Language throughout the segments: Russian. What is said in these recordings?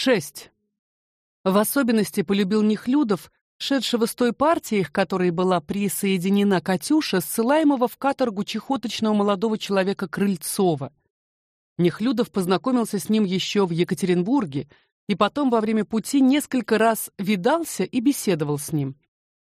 6. В особенности полюбил Нехлюдов, шедшего с той партией, к которой была присоединена Катюша, ссылаемого в каторгу чехоточного молодого человека Крыльцова. Нехлюдов познакомился с ним еще в Екатеринбурге и потом во время пути несколько раз видался и беседовал с ним.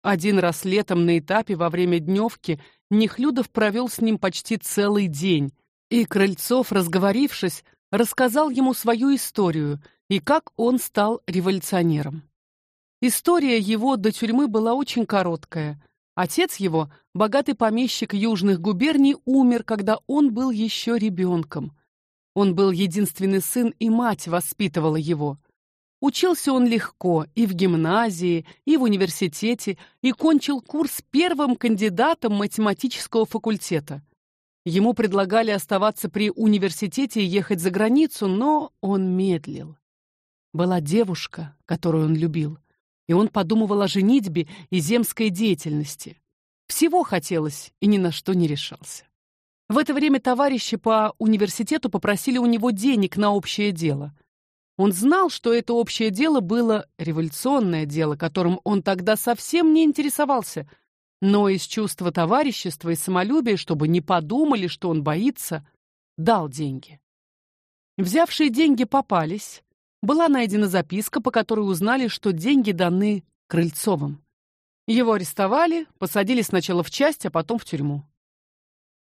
Один раз летом на этапе во время дневки Нехлюдов провел с ним почти целый день, и Крыльцов, разговорившись, рассказал ему свою историю и как он стал революционером. История его до тюрьмы была очень короткая. Отец его, богатый помещик южных губерний, умер, когда он был еще ребенком. Он был единственный сын, и мать воспитывала его. Учился он легко и в гимназии, и в университете, и кончил курс первым кандидатом математического факультета. Ему предлагали оставаться при университете и ехать за границу, но он медлил была девушка, которую он любил, и он подумывал о женитьбе и земской деятельности. Всего хотелось и ни на что не решался. В это время товарищи по университету попросили у него денег на общее дело. Он знал, что это общее дело было революционное дело, которым он тогда совсем не интересовался, но из чувства товарищества и самолюбия, чтобы не подумали, что он боится, дал деньги. Взявшие деньги попались, была найдена записка, по которой узнали, что деньги даны Крыльцовым. Его арестовали, посадили сначала в часть, а потом в тюрьму.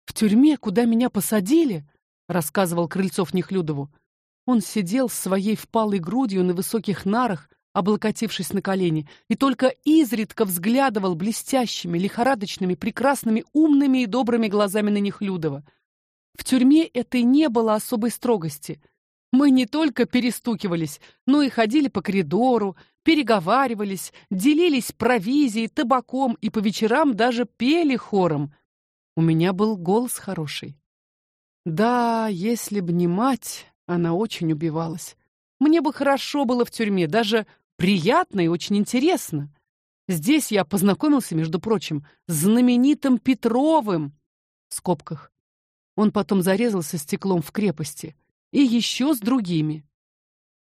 В тюрьме, куда меня посадили, рассказывал Крыльцов Нехлюдову, он сидел с своей впалой грудью на высоких нарах, облокотившись на колени, и только изредка взглядывал блестящими, лихорадочными, прекрасными, умными и добрыми глазами на Нехлюдова. В тюрьме этой не было особой строгости. Мы не только перестукивались, но и ходили по коридору, переговаривались, делились провизией, табаком и по вечерам даже пели хором. У меня был голос хороший. Да, если б не мать, она очень убивалась. Мне бы хорошо было в тюрьме, даже приятно и очень интересно. Здесь я познакомился, между прочим, с знаменитым Петровым. В скобках. Он потом зарезался стеклом в крепости и еще с другими.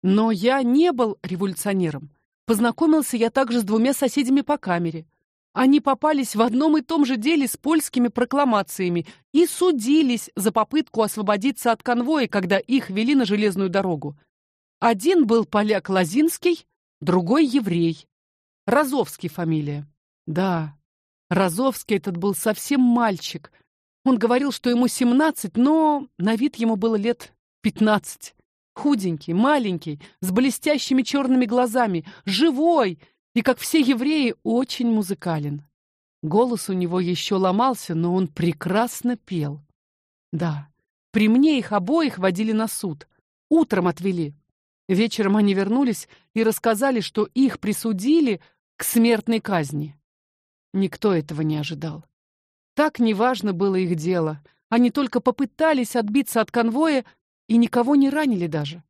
Но я не был революционером. Познакомился я также с двумя соседями по камере. Они попались в одном и том же деле с польскими прокламациями и судились за попытку освободиться от конвоя, когда их вели на железную дорогу. Один был поляк Лазинский, другой еврей. Разовский фамилия. Да, Разовский этот был совсем мальчик. Он говорил, что ему семнадцать, но на вид ему было лет пятнадцать. Худенький, маленький, с блестящими черными глазами, живой и, как все евреи, очень музыкален. Голос у него еще ломался, но он прекрасно пел. Да, при мне их обоих водили на суд. Утром отвели. Вечером они вернулись и рассказали, что их присудили к смертной казни. Никто этого не ожидал. Так неважно было их дело. Они только попытались отбиться от конвоя, и никого не ранили даже.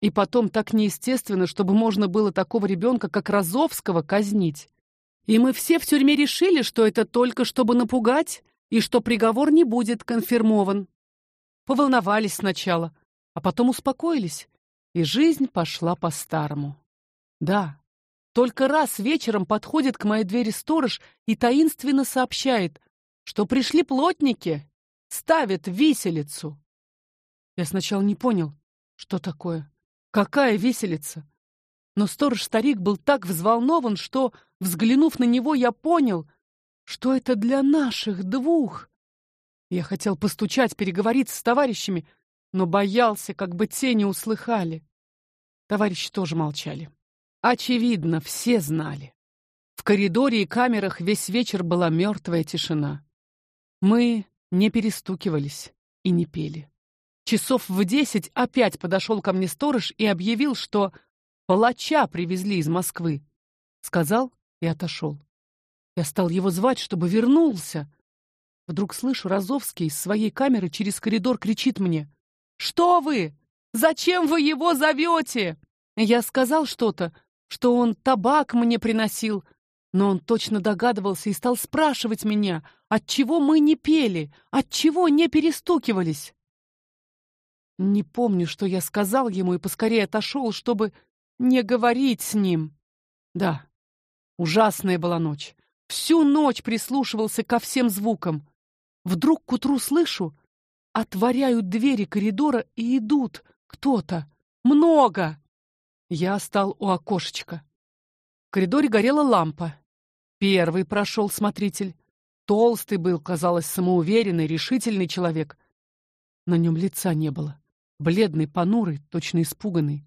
И потом так неестественно, чтобы можно было такого ребенка, как Разовского, казнить. И мы все в тюрьме решили, что это только чтобы напугать, и что приговор не будет конфирмован. Поволновались сначала, а потом успокоились, и жизнь пошла по-старому. Да, только раз вечером подходит к моей двери сторож и таинственно сообщает, что пришли плотники, ставят виселицу. Я сначала не понял, что такое, какая виселица. Но сторож-старик был так взволнован, что, взглянув на него, я понял, что это для наших двух. Я хотел постучать, переговорить с товарищами, но боялся, как бы те не услыхали. Товарищи тоже молчали. Очевидно, все знали. В коридоре и камерах весь вечер была мертвая тишина. Мы не перестукивались и не пели. Часов в десять опять подошел ко мне сторож и объявил, что палача привезли из Москвы. Сказал и отошел. Я стал его звать, чтобы вернулся. Вдруг слышу, Разовский из своей камеры через коридор кричит мне: "Что вы? Зачем вы его зовете?» Я сказал что-то, что он табак мне приносил, но он точно догадывался и стал спрашивать меня, от чего мы не пели, от чего не перестукивались. Не помню, что я сказал ему и поскорее отошел, чтобы не говорить с ним. Да, ужасная была ночь. Всю ночь прислушивался ко всем звукам. Вдруг к утру слышу, отворяют двери коридора и идут кто-то, много. Я стал у окошечка. В коридоре горела лампа. Первый прошел смотритель. Толстый был, казалось, самоуверенный, решительный человек. На нем лица не было. Бледный, понурый, точно испуганный.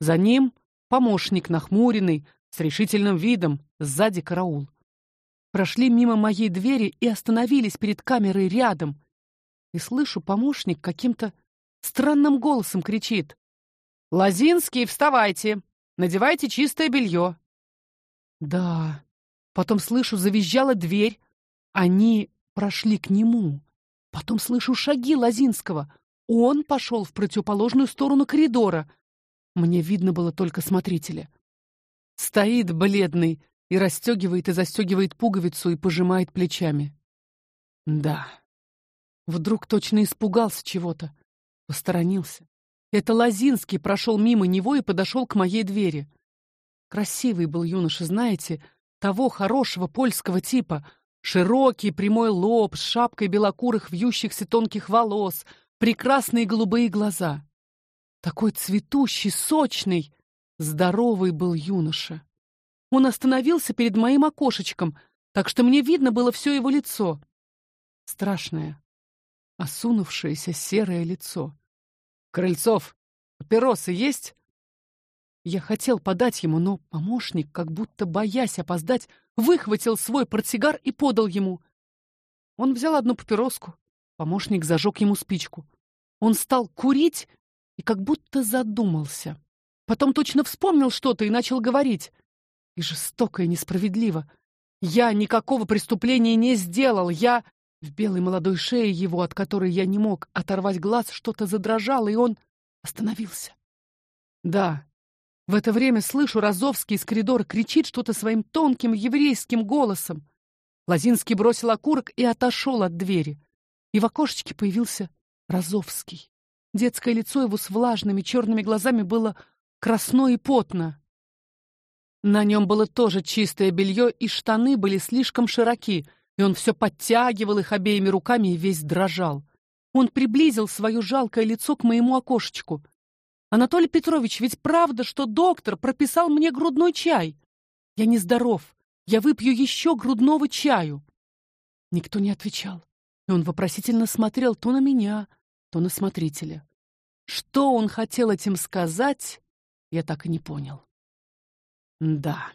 За ним помощник нахмуренный, с решительным видом, сзади караул. Прошли мимо моей двери и остановились перед камерой рядом. И слышу, помощник каким-то странным голосом кричит: Лазинский, вставайте, надевайте чистое белье. Да. Потом слышу, завизжала дверь. Они прошли к нему. Потом слышу шаги Лазинского. Он пошел в противоположную сторону коридора. Мне видно было только смотрителя. Стоит бледный и расстегивает и застегивает пуговицу и пожимает плечами. Да. Вдруг точно испугался чего-то, посторонился. Это Лазинский прошел мимо него и подошел к моей двери. Красивый был юноша, знаете, того хорошего польского типа, широкий прямой лоб с шапкой белокурых вьющихся тонких волос, прекрасные голубые глаза. Такой цветущий, сочный, здоровый был юноша. Он остановился перед моим окошечком, так что мне видно было все его лицо. Страшное, осунувшееся серое лицо. Крыльцов, папиросы есть? Я хотел подать ему, но помощник, как будто боясь опоздать, выхватил свой портсигар и подал ему. Он взял одну папироску. Помощник зажег ему спичку. Он стал курить и как будто задумался. Потом точно вспомнил что-то и начал говорить. И жестоко и несправедливо. Я никакого преступления не сделал. Я в белой молодой шее его, от которой я не мог оторвать глаз, что-то задрожало, и он остановился. Да. В это время слышу, Разовский из коридора кричит что-то своим тонким еврейским голосом. Лазинский бросил окурок и отошел от двери. И в окошечке появился Разовский. Детское лицо его с влажными черными глазами было красно и потно. На нем было тоже чистое белье, и штаны были слишком широки, и он все подтягивал их обеими руками и весь дрожал. Он приблизил свое жалкое лицо к моему окошечку. Анатолий Петрович, ведь правда, что доктор прописал мне грудной чай? Я не здоров. Я выпью еще грудного чаю. Никто не отвечал. И он вопросительно смотрел то на меня, то на смотрителя. Что он хотел этим сказать, я так и не понял. Да.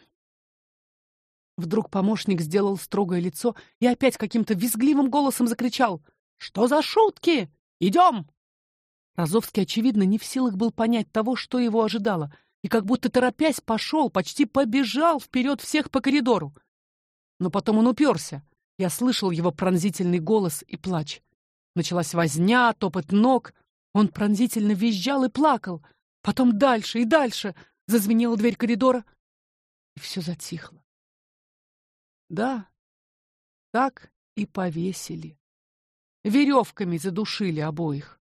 Вдруг помощник сделал строгое лицо и опять каким-то визгливым голосом закричал: "Что за шутки? Идем!" Разовский очевидно не в силах был понять того, что его ожидало, и как будто торопясь пошел, почти побежал вперед всех по коридору. Но потом он уперся. Я слышал его пронзительный голос и плач. Началась возня, топот ног. Он пронзительно визжал и плакал. Потом дальше и дальше зазвенела дверь коридора, и все затихло. Да, так и повесили. Веревками задушили обоих.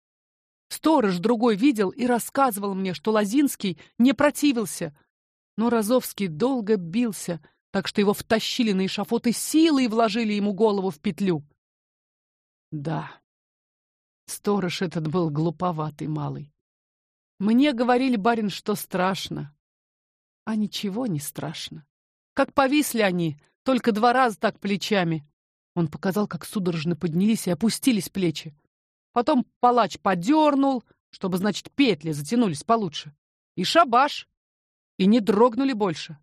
Сторож другой видел и рассказывал мне, что Лазинский не противился, но Розовский долго бился, так что его втащили на эшафот и силой вложили ему голову в петлю. Да. Сторож этот был глуповатый малый. Мне говорили, барин, что страшно. А ничего не страшно. Как повисли они, только два раза так плечами. Он показал, как судорожно поднялись и опустились плечи. Потом палач подернул, чтобы, значит, петли затянулись получше. И шабаш. И не дрогнули больше.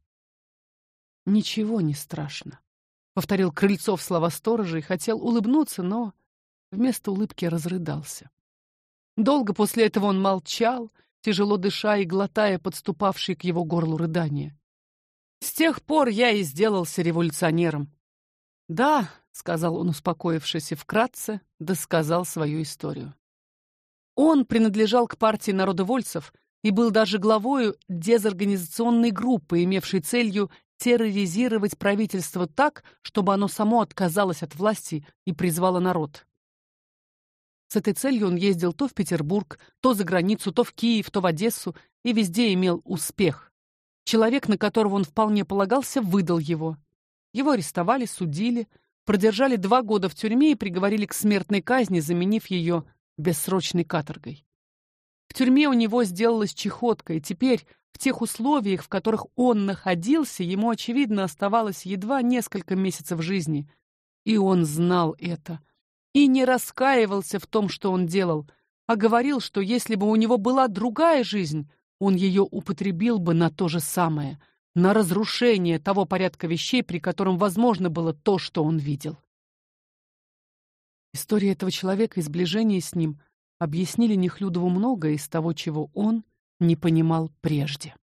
Ничего не страшно, повторил Крыльцов слова сторожа и хотел улыбнуться, но вместо улыбки разрыдался. Долго после этого он молчал, тяжело дыша и глотая подступавшие к его горлу рыдания. С тех пор я и сделался революционером. Да, сказал он, успокоившись и вкратце досказал свою историю. Он принадлежал к партии народовольцев и был даже главою дезорганизационной группы, имевшей целью терроризировать правительство так, чтобы оно само отказалось от власти и призвало народ. С этой целью он ездил то в Петербург, то за границу, то в Киев, то в Одессу и везде имел успех. Человек, на которого он вполне полагался, выдал его. Его арестовали, судили, продержали два года в тюрьме и приговорили к смертной казни, заменив ее бессрочной каторгой. В тюрьме у него сделалась чехотка, и теперь в тех условиях, в которых он находился, ему очевидно оставалось едва несколько месяцев жизни, и он знал это. И не раскаивался в том, что он делал, а говорил, что если бы у него была другая жизнь, он ее употребил бы на то же самое, на разрушение того порядка вещей, при котором возможно было то, что он видел. История этого человека и сближение с ним объяснили Нехлюдову многое из того, чего он не понимал прежде.